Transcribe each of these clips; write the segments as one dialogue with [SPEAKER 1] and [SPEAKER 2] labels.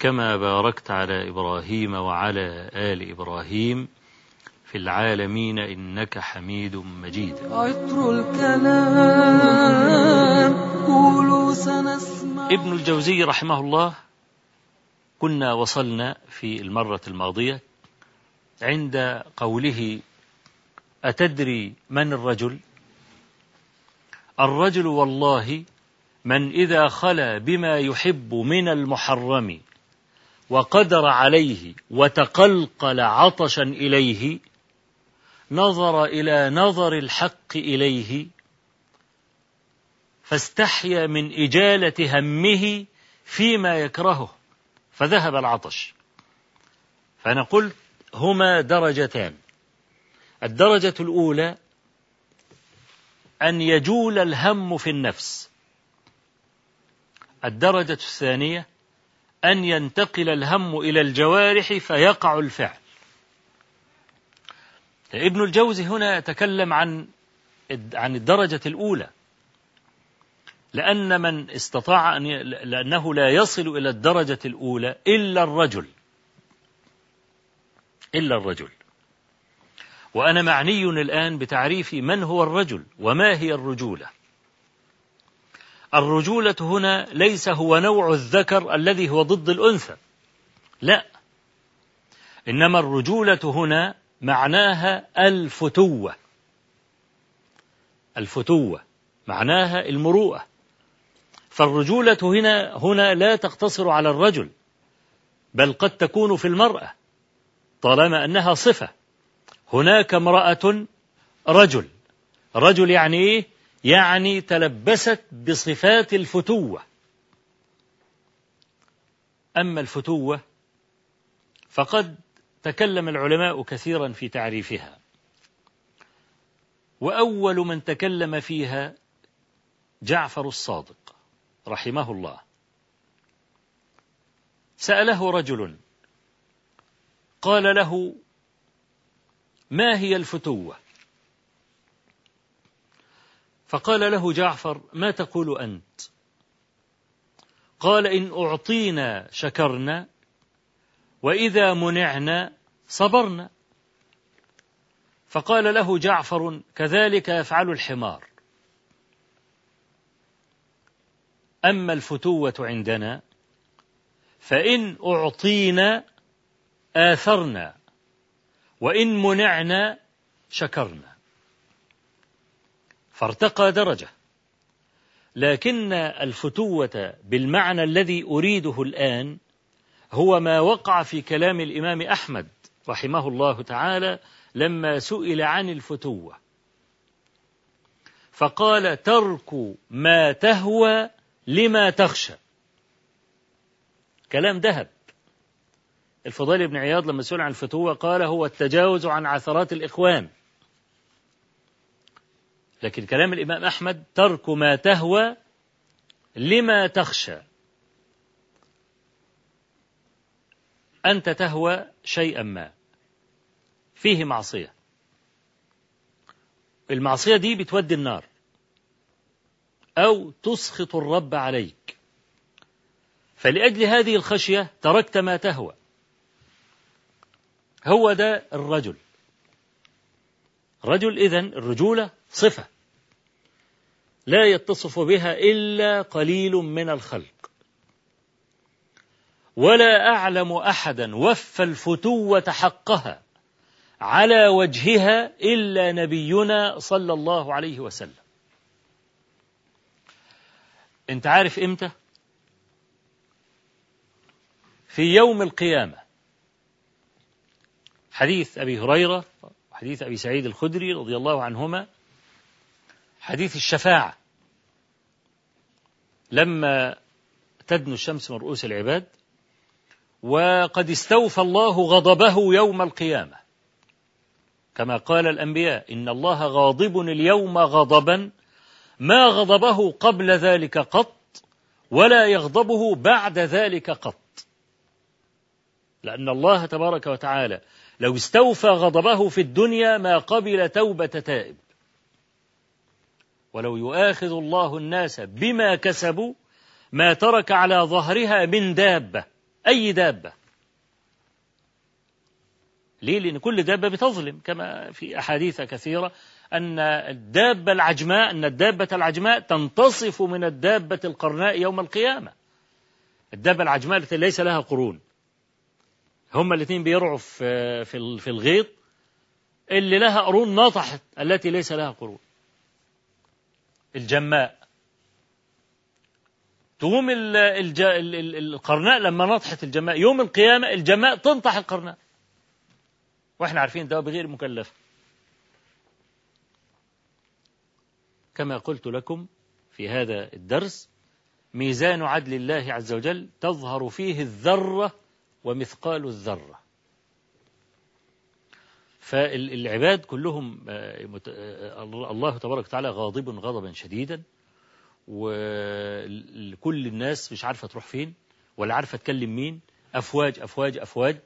[SPEAKER 1] كما باركت على إبراهيم وعلى آل إبراهيم في العالمين إنك حميد مجيد.
[SPEAKER 2] عطر الكلام قولوا سنسمع.
[SPEAKER 1] ابن الجوزي رحمه الله كنا وصلنا في المرة الماضية عند قوله أتدري من الرجل؟ الرجل والله من إذا خلا بما يحب من المحرم. وقدر عليه وتقلقل عطشا إليه نظر إلى نظر الحق إليه فاستحيا من إجالة همه فيما يكرهه فذهب العطش. فأنا قلت هما درجتان. الدرجة الأولى أن يجول الهم في النفس. الدرجة الثانية أن ينتقل الهم إلى الجوارح فيقع الفعل. ابن الجوزي هنا يتكلم عن عن الدرجة الأولى. لأن من استطاع أن. لأنه لا يصل إلى الدرجة الأولى إلا الرجل. إلا الرجل. وأنا معني الآن بتعريف من هو الرجل وما هي الرجولة. الرجولة هنا ليس هو نوع الذكر الذي هو ضد الأنثى. لا. إنما الرجولة هنا معناها الفتوة. الفتوة. معناها المروءة. فالرجولة هنا هنا لا تقتصر على الرجل بل قد تكون في المرأة طالما أنها صفة. هناك امرأة رجل. رجل يعني إيه؟ يعني تلبست بصفات الفتوة. أما الفتوة فقد تكلم العلماء كثيرا في تعريفها. وأول من تكلم فيها جعفر الصادق رحمه الله. سأله رجل قال له ما هي الفتوة؟ فقال له جعفر ما تقول أنت؟ قال إن أعطينا شكرنا وإذا منعنا صبرنا. فقال له جعفر كذلك يفعل الحمار. أما الفتوة عندنا فإن أعطينا آثرنا وإن منعنا شكرنا. فارتقى درجة. لكن الفتوة بالمعنى الذي أريده الآن هو ما وقع في كلام الإمام أحمد رحمه الله تعالى لما سئل عن الفتوة. فقال ترك ما تهوى لما تخشى. كلام ذهب. الفضيل بن عياض لما سئل عن الفتوة قال هو التجاوز عن عثرات الإخوان. لكن كلام الإمام أحمد ترك ما تهوى لما تخشى. أنت تهوى شيئا ما. فيه معصية. المعصية دي بتودي النار. أو تسخط الرب عليك. فلأجل هذه الخشية تركت ما تهوى. هو ده الرجل. رجل إذن الرجولة صفة. لا يتصف بها إلا قليل من الخلق. ولا أعلم أحدا وفى الفتوة حقها على وجهها إلا نبينا صلى الله عليه وسلم. أنت عارف إمتى؟ في يوم القيامة. حديث أبي هريرة وحديث أبي سعيد الخدري رضي الله عنهما حديث الشفاعة. لما تدنو الشمس من رؤوس العباد وقد استوفى الله غضبه يوم القيامة. كما قال الأنبياء إن الله غاضب اليوم غضبا ما غضبه قبل ذلك قط ولا يغضبه بعد ذلك قط. لأن الله تبارك وتعالى لو استوفى غضبه في الدنيا ما قبل توبة تائب. ولو يؤاخذ الله الناس بما كسبوا ما ترك على ظهرها من دابة أي دابة؟ ليه؟ لأن كل دابة بتظلم كما في أحاديث كثيرة أن الدابة العجماء أن الدابة العجماء تنتصف من الدابة القرناء يوم القيامة. الدابة العجماء التي ليس لها قرون. هما الاثنين بيرعوا في في الغيط اللي لها قرون نطحت التي ليس لها قرون. الجماء. تقوم القرناء لما نطحت الجماء يوم القيامة الجماء تنطح القرناء. وإحنا عارفين ده بغير مكلف. كما قلت لكم في هذا الدرس ميزان عدل الله عز وجل تظهر فيه الذرة ومثقال الذرة. فالعباد كلهم الله تبارك وتعالى غاضب غضبا شديدا وكل الناس مش عارفة تروح فين ولا عارفة تكلم مين أفواج أفواج أفواج.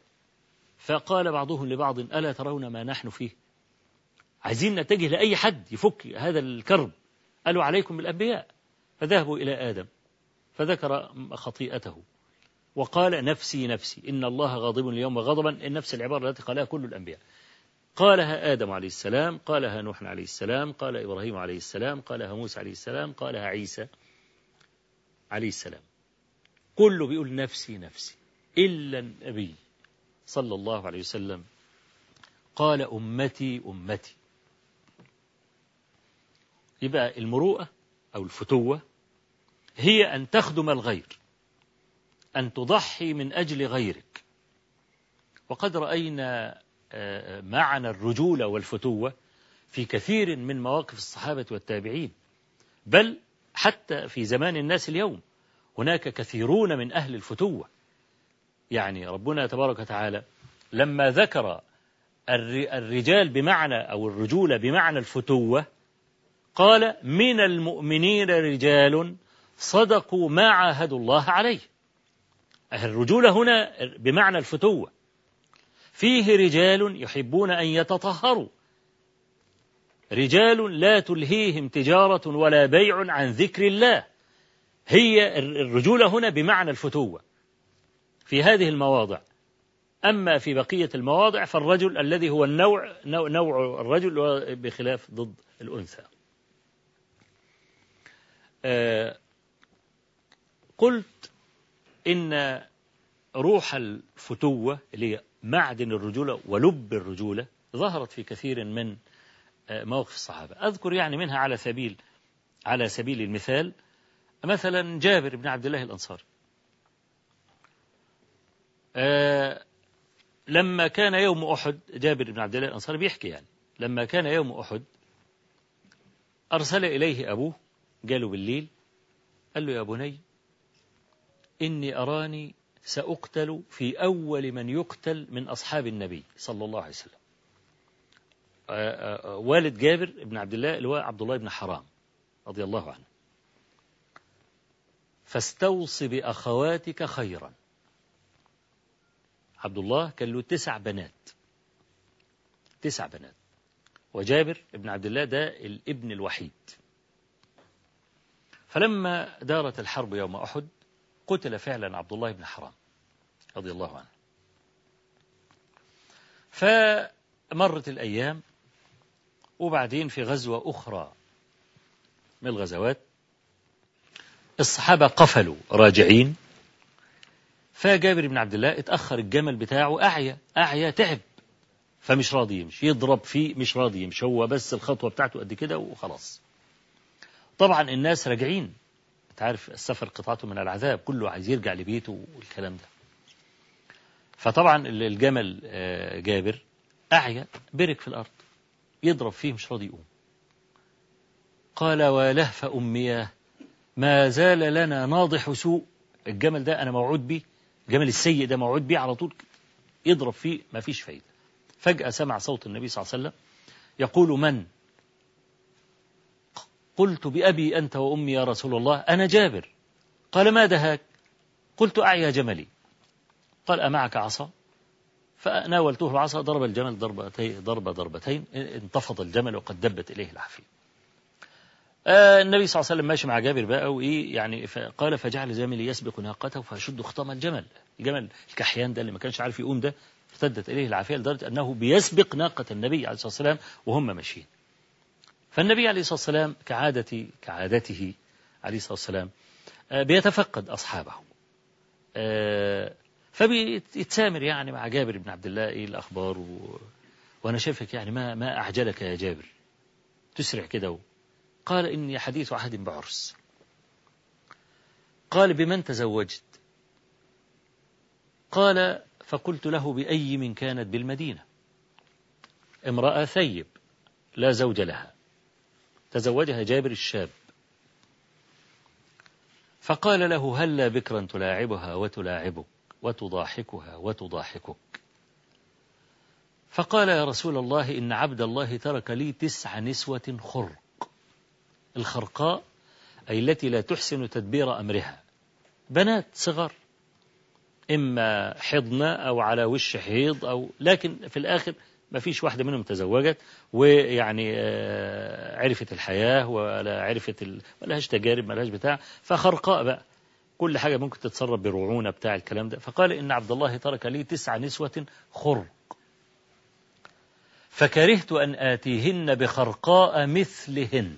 [SPEAKER 1] فقال بعضهم لبعض ألا ترون ما نحن فيه؟ عايزين نتجه لأي حد يفك هذا الكرب؟ قالوا عليكم بالأنبياء فذهبوا إلى آدم فذكر خطيئته. وقال نفسي نفسي إن الله غاضب اليوم غضبا. النفس العبارة التي قالها كل الأنبياء. قالها آدم عليه السلام قالها نوح عليه السلام قال إبراهيم عليه السلام قالها موسى عليه السلام قالها عيسى عليه السلام. كله بيقول نفسي نفسي. إلا النبي صلى الله عليه وسلم قال أمتي أمتي. يبقى المروءة أو الفتوة هي أن تخدم الغير أن تضحي من أجل غيرك. وقد رأينا معنى الرجولة والفتوة في كثير من مواقف الصحابة والتابعين. بل حتى في زمان الناس اليوم هناك كثيرون من أهل الفتوة. يعني ربنا تبارك وتعالى لما ذكر الرجال بمعنى أو الرجولة بمعنى الفتوة قال من المؤمنين رجال صدقوا ما عاهدوا الله عليه. الرجولة هنا بمعنى الفتوة. فيه رجال يحبون أن يتطهروا. رجال لا تلهيهم تجارة ولا بيع عن ذكر الله. هي الرجولة هنا بمعنى الفتوة. في هذه المواضع. أما في بقية المواضع فالرجل الذي هو النوع نوع الرجل بخلاف ضد الأنثى. قلت إن روح الفتوة اللي معدن الرجولة ولب الرجولة ظهرت في كثير من مواقف الصحابة. أذكر يعني منها على سبيل على سبيل المثال مثلا جابر بن عبد الله الأنصاري. أه لما كان يوم أحد جابر بن عبد الله الأنصاري بيحكي يعني لما كان يوم أحد أرسل إليه أبوه قالوا بالليل قال له يا بني إني أراني سأقتل في أول من يقتل من أصحاب النبي صلى الله عليه وسلم. والد جابر بن عبد الله اللي هو عبد الله بن حرام رضي الله عنه. فاستوص بأخواتك خيرا. عبد الله كان له تسع بنات. تسع بنات. وجابر بن عبد الله ده الابن الوحيد. فلما دارت الحرب يوم أحد قتل فعلا عبد الله بن حرام رضي الله عنه. فمرت الأيام وبعدين في غزوة أخرى من الغزوات الصحابة قفلوا راجعين فجابر بن عبد الله اتأخر الجمل بتاعه أعيا أعيا تعب فمش راضي يمشي يضرب فيه مش راضي يمشي هو بس الخطوة بتاعته قد كده وخلاص. طبعا الناس راجعين انت عارف السفر قطعته من العذاب كله عايز يرجع لبيته والكلام ده. فطبعا الجمل آه، جابر أعيا برك في الأرض يضرب فيه مش راضي يقوم. قال ولهف أمياه ما زال لنا ناضح سوء. الجمل ده أنا موعود بيه الجمل السيء ده موعود بيه على طول يضرب فيه ما فيش فايدة. فجأة سمع صوت النبي صلى الله عليه وسلم يقول من؟ قلت بأبي أنت وأمي يا رسول الله أنا جابر. قال ما دهاك قلت أعيا جملي. قال أمعك عصا؟ فناولته العصا ضرب الجمل ضربتين ضربة ضربتين انتفض الجمل وقد دبت إليه العافية آه النبي صلى الله عليه وسلم ماشي مع جابر بقى وإيه يعني قال فجعل جملي يسبق ناقته فأشد خطام الجمل. الجمل الكحيان ده اللي ما كانش عارف يقوم ده ارتدت إليه العافية لدرجة أنه بيسبق ناقة النبي عليه الصلاة والسلام وهم ماشيين. فالنبي عليه الصلاة والسلام كعادة كعادته عليه الصلاة والسلام آه بيتفقد أصحابه. آه فبيتسامر يعني مع جابر بن عبد الله إيه الأخبار؟ و... وأنا شايفك يعني ما ما أعجلك يا جابر. تسرع كده. قال إني حديث عهد بعرس. قال بمن تزوجت؟ قال فقلت له بأي من كانت بالمدينة. امرأة ثيب لا زوج لها. تزوجها جابر الشاب. فقال له هلا بكرا تلاعبها وتلاعبك وتضاحكها وتضاحكك؟ فقال يا رسول الله إن عبد الله ترك لي تسع نسوة خرق. الخرقاء أي التي لا تحسن تدبير أمرها. بنات صغر إما حضن أو على وش حيض أو لكن في الآخر ما فيش واحدة منهم تزوجت ويعني عرفت الحياة ولا عرفت ال... ملهاش تجارب ملهاش بتاع. فخرقاء بقى. كل حاجة ممكن تتصرف برعونة بتاع الكلام ده. فقال إن عبد الله ترك لي تسع نسوة خرق. فكرهت أن آتيهن بخرقاء مثلهن.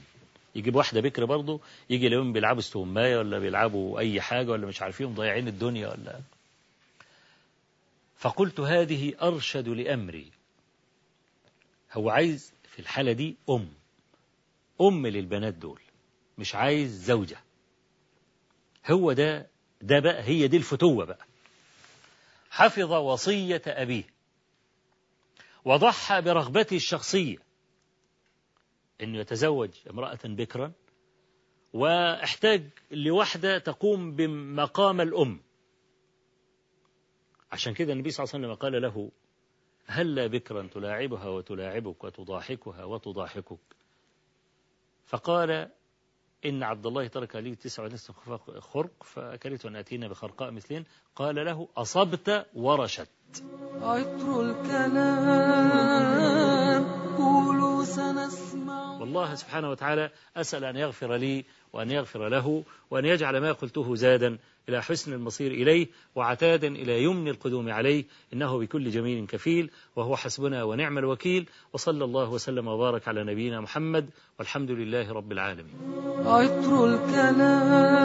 [SPEAKER 1] يجيب واحدة بكر برضه يجي اليوم بيلعبوا استوماية ولا بيلعبوا أي حاجة ولا مش عارفين ضايعين الدنيا ولا. فقلت هذه أرشد لأمري. هو عايز في الحالة دي أم. أم للبنات دول مش عايز زوجة. هو ده ده بقى هي دي الفتوة بقى. حفظ وصية أبيه. وضحى برغبته الشخصية. أنه يتزوج امرأة بكرا وإحتاج لوحدة تقوم بمقام الأم. عشان كده النبي صلى الله عليه وسلم قال له هلا بكرا تلاعبها وتلاعبك وتضاحكها وتضاحكك. فقال إن عبد الله ترك لي تسع ونصف خرق فكرهت أن أتينا بخرقاء مثلين. قال له أصبت ورشدت
[SPEAKER 2] عطر الكلام قولوا سنسمع.
[SPEAKER 1] والله سبحانه وتعالى أسأل أن يغفر لي وأن يغفر له وأن يجعل ما قلته زادا إلى حسن المصير إليه وعتادا إلى يمن القدوم عليه إنه بكل جميل كفيل وهو حسبنا ونعم الوكيل وصلى الله وسلم وبارك على نبينا محمد والحمد لله رب العالمين.
[SPEAKER 2] عطر الكلام.